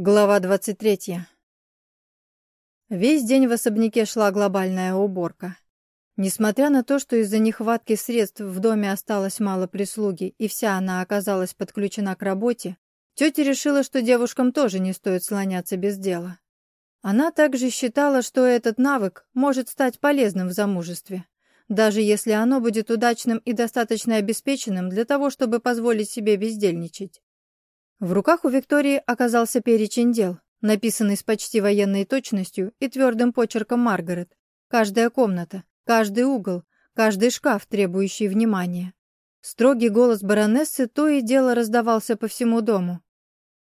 Глава 23. Весь день в особняке шла глобальная уборка. Несмотря на то, что из-за нехватки средств в доме осталось мало прислуги и вся она оказалась подключена к работе, тетя решила, что девушкам тоже не стоит слоняться без дела. Она также считала, что этот навык может стать полезным в замужестве, даже если оно будет удачным и достаточно обеспеченным для того, чтобы позволить себе бездельничать. В руках у Виктории оказался перечень дел, написанный с почти военной точностью и твердым почерком Маргарет. Каждая комната, каждый угол, каждый шкаф, требующий внимания. Строгий голос баронессы то и дело раздавался по всему дому.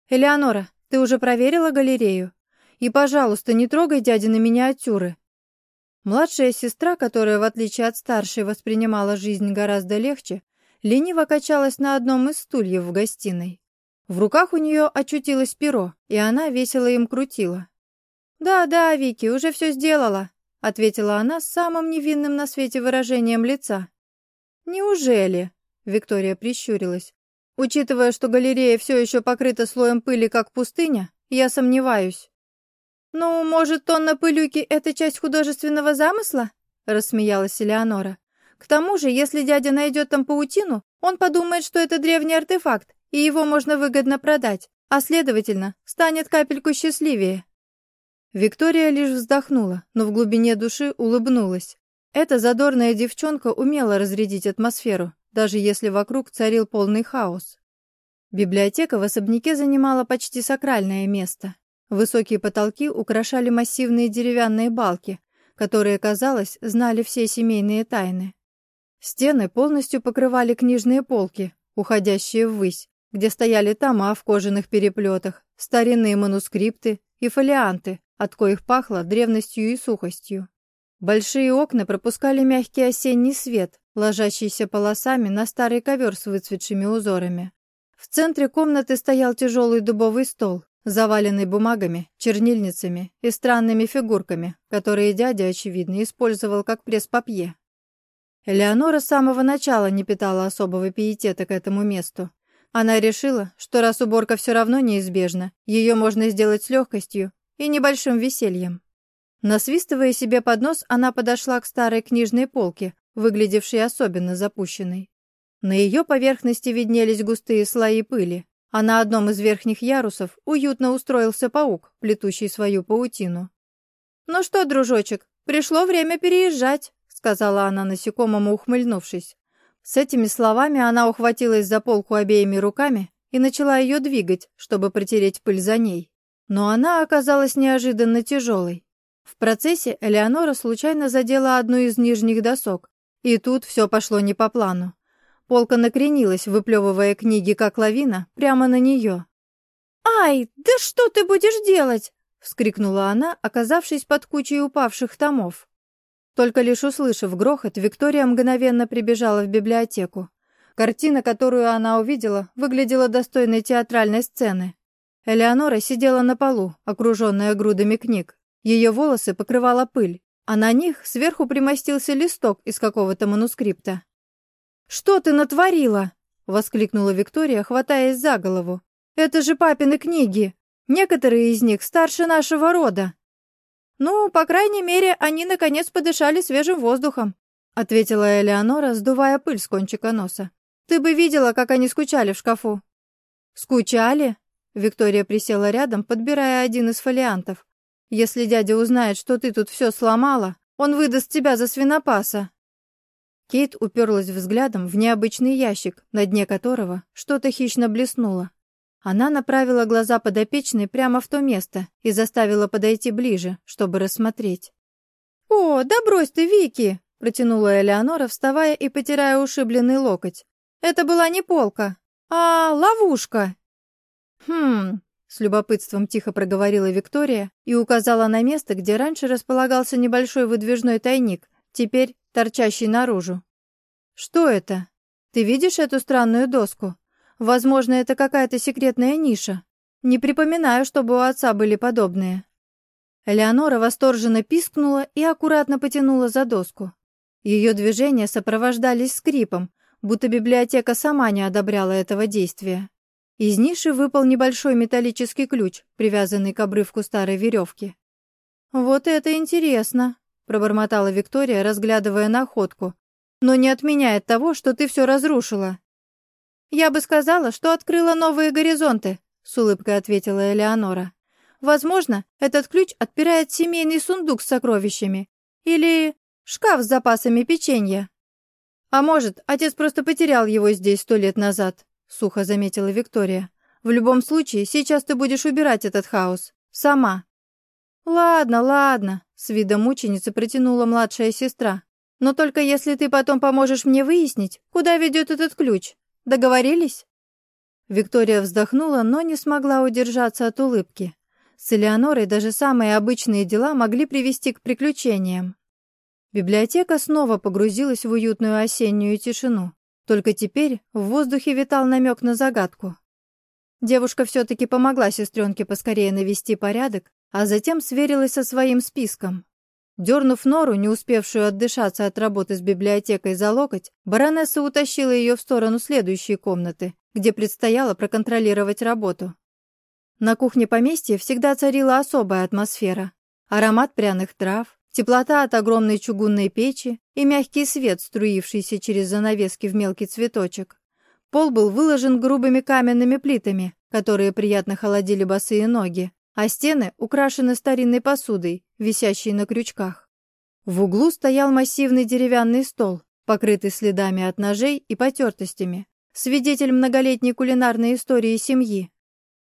«Элеонора, ты уже проверила галерею? И, пожалуйста, не трогай дядины миниатюры». Младшая сестра, которая, в отличие от старшей, воспринимала жизнь гораздо легче, лениво качалась на одном из стульев в гостиной. В руках у нее очутилось перо, и она весело им крутила. «Да-да, Вики, уже все сделала», — ответила она с самым невинным на свете выражением лица. «Неужели?» — Виктория прищурилась. «Учитывая, что галерея все еще покрыта слоем пыли, как пустыня, я сомневаюсь». «Ну, может, тонна пылюки — это часть художественного замысла?» — рассмеялась Элеонора. «К тому же, если дядя найдет там паутину, он подумает, что это древний артефакт, и его можно выгодно продать, а, следовательно, станет капельку счастливее». Виктория лишь вздохнула, но в глубине души улыбнулась. Эта задорная девчонка умела разрядить атмосферу, даже если вокруг царил полный хаос. Библиотека в особняке занимала почти сакральное место. Высокие потолки украшали массивные деревянные балки, которые, казалось, знали все семейные тайны. Стены полностью покрывали книжные полки, уходящие ввысь, где стояли тома в кожаных переплетах, старинные манускрипты и фолианты, от коих пахло древностью и сухостью. Большие окна пропускали мягкий осенний свет, ложащийся полосами на старый ковер с выцветшими узорами. В центре комнаты стоял тяжелый дубовый стол, заваленный бумагами, чернильницами и странными фигурками, которые дядя, очевидно, использовал как пресс-папье. Элеонора с самого начала не питала особого пиетета к этому месту, она решила, что раз уборка все равно неизбежна, ее можно сделать с легкостью и небольшим весельем. Насвистывая себе под нос, она подошла к старой книжной полке, выглядевшей особенно запущенной. На ее поверхности виднелись густые слои пыли, а на одном из верхних ярусов уютно устроился паук, плетущий свою паутину. «Ну что, дружочек, пришло время переезжать», — сказала она насекомому, ухмыльнувшись. С этими словами она ухватилась за полку обеими руками и начала ее двигать, чтобы протереть пыль за ней. Но она оказалась неожиданно тяжелой. В процессе Элеонора случайно задела одну из нижних досок, и тут все пошло не по плану. Полка накренилась, выплевывая книги как лавина, прямо на нее. «Ай, да что ты будешь делать?» — вскрикнула она, оказавшись под кучей упавших томов. Только лишь услышав грохот, Виктория мгновенно прибежала в библиотеку. Картина, которую она увидела, выглядела достойной театральной сцены. Элеонора сидела на полу, окруженная грудами книг. Ее волосы покрывала пыль, а на них сверху примостился листок из какого-то манускрипта. «Что ты натворила?» — воскликнула Виктория, хватаясь за голову. «Это же папины книги! Некоторые из них старше нашего рода!» «Ну, по крайней мере, они, наконец, подышали свежим воздухом», — ответила Элеонора, сдувая пыль с кончика носа. «Ты бы видела, как они скучали в шкафу». «Скучали?» — Виктория присела рядом, подбирая один из фолиантов. «Если дядя узнает, что ты тут все сломала, он выдаст тебя за свинопаса». Кейт уперлась взглядом в необычный ящик, на дне которого что-то хищно блеснуло. Она направила глаза подопечной прямо в то место и заставила подойти ближе, чтобы рассмотреть. «О, да брось ты, Вики!» — протянула Элеонора, вставая и потирая ушибленный локоть. «Это была не полка, а ловушка!» «Хм...» — с любопытством тихо проговорила Виктория и указала на место, где раньше располагался небольшой выдвижной тайник, теперь торчащий наружу. «Что это? Ты видишь эту странную доску?» Возможно, это какая-то секретная ниша. Не припоминаю, чтобы у отца были подобные. Элеонора восторженно пискнула и аккуратно потянула за доску. Ее движения сопровождались скрипом, будто библиотека сама не одобряла этого действия. Из ниши выпал небольшой металлический ключ, привязанный к обрывку старой веревки. «Вот это интересно», — пробормотала Виктория, разглядывая находку, «но не отменяет того, что ты все разрушила». «Я бы сказала, что открыла новые горизонты», — с улыбкой ответила Элеонора. «Возможно, этот ключ отпирает семейный сундук с сокровищами. Или шкаф с запасами печенья». «А может, отец просто потерял его здесь сто лет назад», — сухо заметила Виктория. «В любом случае, сейчас ты будешь убирать этот хаос. Сама». «Ладно, ладно», — с видом мученицы протянула младшая сестра. «Но только если ты потом поможешь мне выяснить, куда ведет этот ключ. Договорились?» Виктория вздохнула, но не смогла удержаться от улыбки. С Элеонорой даже самые обычные дела могли привести к приключениям. Библиотека снова погрузилась в уютную осеннюю тишину. Только теперь в воздухе витал намек на загадку. Девушка все-таки помогла сестренке поскорее навести порядок, а затем сверилась со своим списком. Дернув нору, не успевшую отдышаться от работы с библиотекой за локоть, баронесса утащила ее в сторону следующей комнаты, где предстояло проконтролировать работу. На кухне поместья всегда царила особая атмосфера. Аромат пряных трав, Теплота от огромной чугунной печи и мягкий свет, струившийся через занавески в мелкий цветочек. Пол был выложен грубыми каменными плитами, которые приятно холодили босые ноги, а стены украшены старинной посудой, висящей на крючках. В углу стоял массивный деревянный стол, покрытый следами от ножей и потертостями, свидетель многолетней кулинарной истории семьи.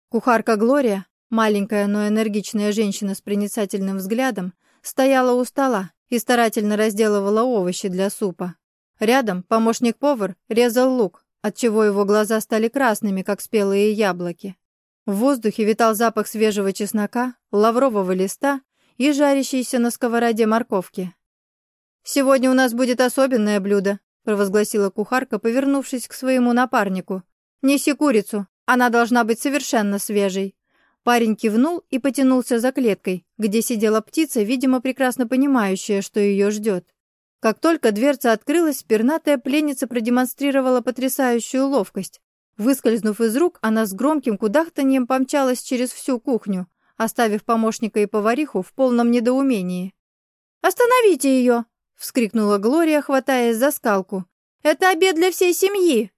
Кухарка Глория, маленькая, но энергичная женщина с проницательным взглядом, стояла у стола и старательно разделывала овощи для супа. Рядом помощник-повар резал лук, отчего его глаза стали красными, как спелые яблоки. В воздухе витал запах свежего чеснока, лаврового листа и жарящейся на сковороде морковки. «Сегодня у нас будет особенное блюдо», — провозгласила кухарка, повернувшись к своему напарнику. «Неси курицу, она должна быть совершенно свежей». Парень кивнул и потянулся за клеткой, где сидела птица, видимо, прекрасно понимающая, что ее ждет. Как только дверца открылась, пернатая пленница продемонстрировала потрясающую ловкость. Выскользнув из рук, она с громким кудахтаньем помчалась через всю кухню, оставив помощника и повариху в полном недоумении. «Остановите ее!» — вскрикнула Глория, хватаясь за скалку. «Это обед для всей семьи!»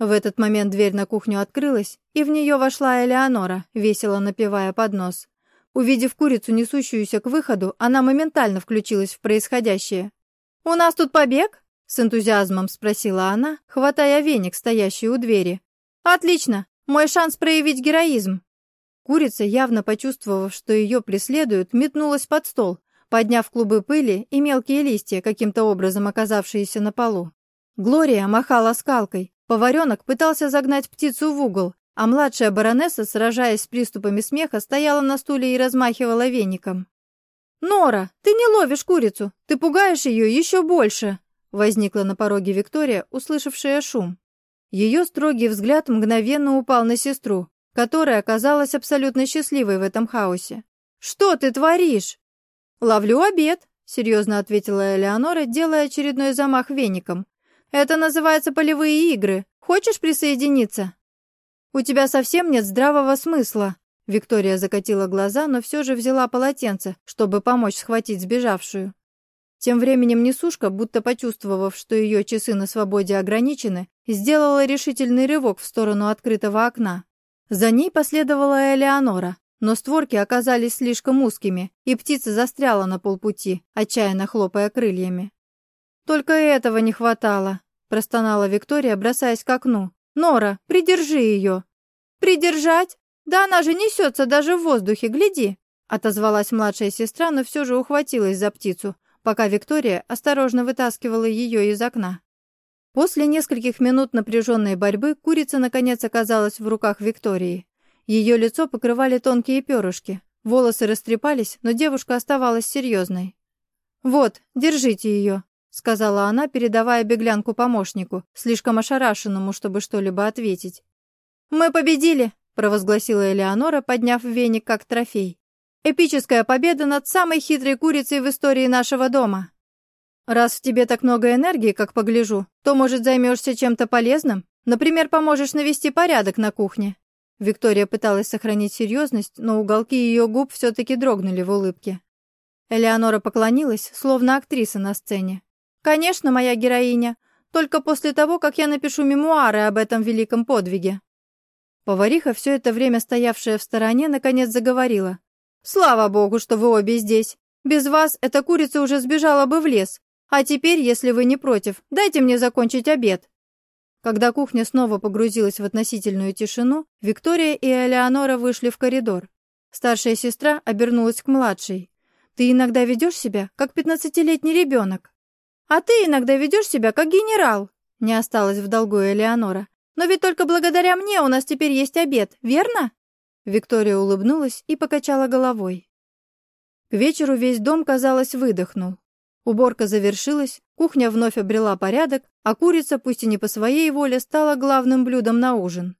В этот момент дверь на кухню открылась, и в нее вошла Элеонора, весело напевая под нос. Увидев курицу, несущуюся к выходу, она моментально включилась в происходящее. «У нас тут побег?» — с энтузиазмом спросила она, хватая веник, стоящий у двери. «Отлично! Мой шанс проявить героизм!» Курица, явно почувствовав, что ее преследуют, метнулась под стол, подняв клубы пыли и мелкие листья, каким-то образом оказавшиеся на полу. Глория махала скалкой, Поваренок пытался загнать птицу в угол, а младшая баронесса, сражаясь с приступами смеха, стояла на стуле и размахивала веником. «Нора, ты не ловишь курицу, ты пугаешь ее еще больше!» Возникла на пороге Виктория, услышавшая шум. Ее строгий взгляд мгновенно упал на сестру, которая оказалась абсолютно счастливой в этом хаосе. «Что ты творишь?» «Ловлю обед», — серьезно ответила Элеонора, делая очередной замах веником, это называется полевые игры. Хочешь присоединиться?» «У тебя совсем нет здравого смысла». Виктория закатила глаза, но все же взяла полотенце, чтобы помочь схватить сбежавшую. Тем временем несушка, будто почувствовав, что ее часы на свободе ограничены, сделала решительный рывок в сторону открытого окна. За ней последовала Элеонора, но створки оказались слишком узкими, и птица застряла на полпути, отчаянно хлопая крыльями. «Только этого не хватало», — простонала Виктория, бросаясь к окну. «Нора, придержи ее!» «Придержать? Да она же несется даже в воздухе, гляди!» Отозвалась младшая сестра, но все же ухватилась за птицу, пока Виктория осторожно вытаскивала ее из окна. После нескольких минут напряженной борьбы курица наконец оказалась в руках Виктории. Ее лицо покрывали тонкие перышки, волосы растрепались, но девушка оставалась серьезной. «Вот, держите ее», сказала она, передавая беглянку помощнику, слишком ошарашенному, чтобы что-либо ответить. «Мы победили!» — провозгласила Элеонора, подняв веник как трофей. «Эпическая победа над самой хитрой курицей в истории нашего дома!» «Раз в тебе так много энергии, как погляжу, то, может, займешься чем-то полезным?» Например, поможешь навести порядок на кухне». Виктория пыталась сохранить серьезность, но уголки ее губ все-таки дрогнули в улыбке. Элеонора поклонилась, словно актриса на сцене. «Конечно, моя героиня, только после того, как я напишу мемуары об этом великом подвиге». Повариха, все это время стоявшая в стороне, наконец заговорила. «Слава богу, что вы обе здесь. Без вас эта курица уже сбежала бы в лес. А теперь, если вы не против, дайте мне закончить обед». Когда кухня снова погрузилась в относительную тишину, Виктория и Элеонора вышли в коридор. Старшая сестра обернулась к младшей. «Ты иногда ведешь себя, как пятнадцатилетний ребенок». «А ты иногда ведешь себя, как генерал», — не осталось в долгу Элеонора. «Но ведь только благодаря мне у нас теперь есть обед, верно?» Виктория улыбнулась и покачала головой. К вечеру весь дом, казалось, выдохнул. Уборка завершилась, кухня вновь обрела порядок, а курица, пусть и не по своей воле, стала главным блюдом на ужин.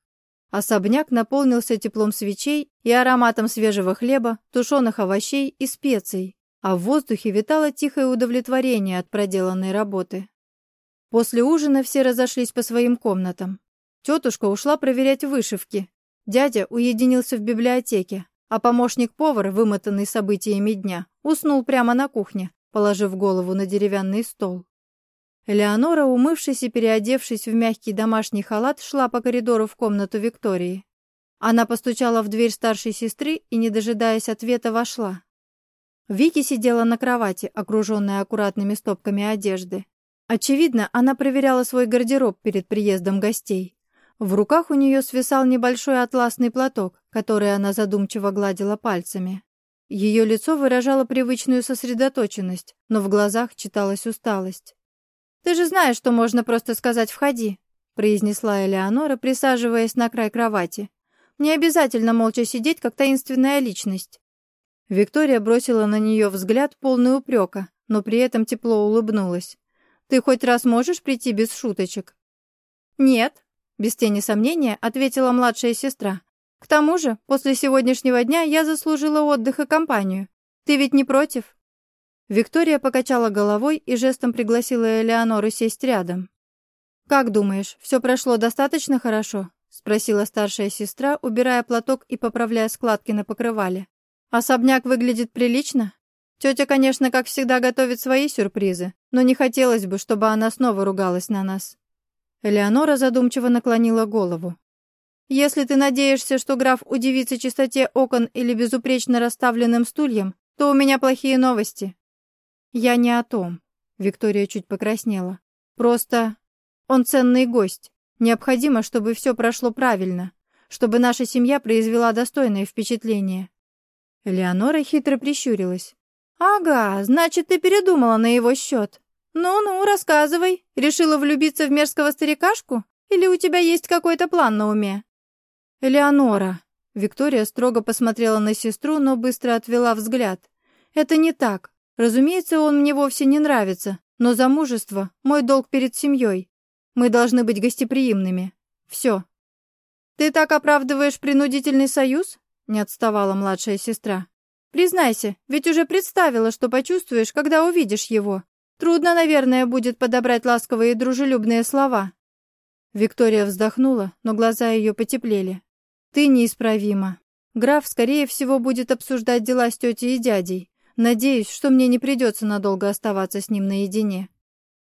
Особняк наполнился теплом свечей и ароматом свежего хлеба, тушеных овощей и специй, а в воздухе витало тихое удовлетворение от проделанной работы. После ужина все разошлись по своим комнатам. Тетушка ушла проверять вышивки. Дядя уединился в библиотеке, а помощник-повар, вымотанный событиями дня, уснул прямо на кухне, положив голову на деревянный стол. Элеонора, умывшись и переодевшись в мягкий домашний халат, шла по коридору в комнату Виктории. Она постучала в дверь старшей сестры и, не дожидаясь ответа, вошла. Вики сидела на кровати, окруженная аккуратными стопками одежды. Очевидно, она проверяла свой гардероб перед приездом гостей. В руках у нее свисал небольшой атласный платок, который она задумчиво гладила пальцами. Ее лицо выражало привычную сосредоточенность, но в глазах читалась усталость. «Ты же знаешь, что можно просто сказать «входи», — произнесла Элеонора, присаживаясь на край кровати. «Не обязательно молча сидеть, как таинственная личность». Виктория бросила на нее взгляд, полный упрека, но при этом тепло улыбнулась. «Ты хоть раз можешь прийти без шуточек?» «Нет», — без тени сомнения ответила младшая сестра, к тому же, после сегодняшнего дня я заслужила отдых и компанию. Ты ведь не против?» Виктория покачала головой и жестом пригласила Элеонору сесть рядом. «Как думаешь, все прошло достаточно хорошо?» — спросила старшая сестра, убирая платок и поправляя складки на покрывале. «Особняк выглядит прилично? Тетя, конечно, как всегда готовит свои сюрпризы, но не хотелось бы, чтобы она снова ругалась на нас». Элеонора задумчиво наклонила голову. Если ты надеешься, что граф удивится чистоте окон или безупречно расставленным стульям, то у меня плохие новости. Я не о том. Виктория чуть покраснела. Просто он ценный гость. Необходимо, чтобы все прошло правильно, чтобы наша семья произвела достойное впечатление. Леонора хитро прищурилась. «Ага, значит, ты передумала на его счет. Ну-ну, рассказывай. Решила влюбиться в мерзкого старикашку? Или у тебя есть какой-то план на уме?» «Элеонора!» Виктория строго посмотрела на сестру, но быстро отвела взгляд. «Это не так. Разумеется, он мне вовсе не нравится, но замужество — мой долг перед семьей. Мы должны быть гостеприимными. Все». «Ты так оправдываешь принудительный союз?» — не отставала младшая сестра. «Признайся, ведь уже представила, что почувствуешь, когда увидишь его. Трудно, наверное, будет подобрать ласковые и дружелюбные слова». Виктория вздохнула, но глаза ее потеплели. «Ты неисправима. Граф, скорее всего, будет обсуждать дела с тетей и дядей. Надеюсь, что мне не придется надолго оставаться с ним наедине».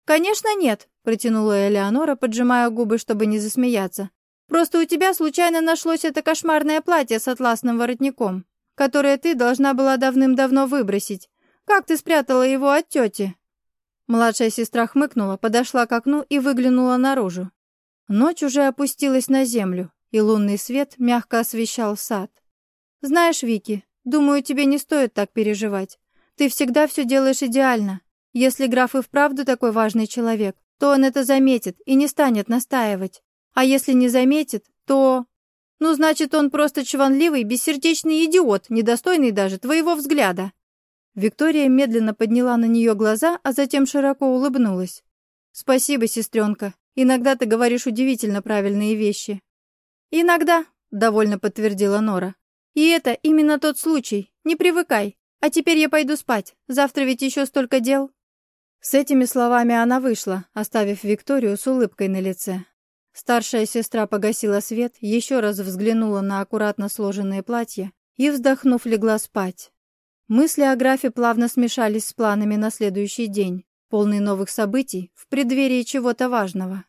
«Конечно нет», — протянула Элеонора, поджимая губы, чтобы не засмеяться. «Просто у тебя случайно нашлось это кошмарное платье с атласным воротником, которое ты должна была давным-давно выбросить. Как ты спрятала его от тети?» Младшая сестра хмыкнула, подошла к окну и выглянула наружу. Ночь уже опустилась на землю и лунный свет мягко освещал сад. «Знаешь, Вики, думаю, тебе не стоит так переживать. Ты всегда все делаешь идеально. Если граф и вправду такой важный человек, то он это заметит и не станет настаивать. А если не заметит, то... Ну, значит, он просто чванливый, бессердечный идиот, недостойный даже твоего взгляда». Виктория медленно подняла на нее глаза, а затем широко улыбнулась. «Спасибо, сестренка. Иногда ты говоришь удивительно правильные вещи. «Иногда», — довольно подтвердила Нора. «И это именно тот случай. Не привыкай. А теперь я пойду спать. Завтра ведь еще столько дел». С этими словами она вышла, оставив Викторию с улыбкой на лице. Старшая сестра погасила свет, еще раз взглянула на аккуратно сложенные платья и, вздохнув, легла спать. Мысли о графе плавно смешались с планами на следующий день, полный новых событий, в преддверии чего-то важного.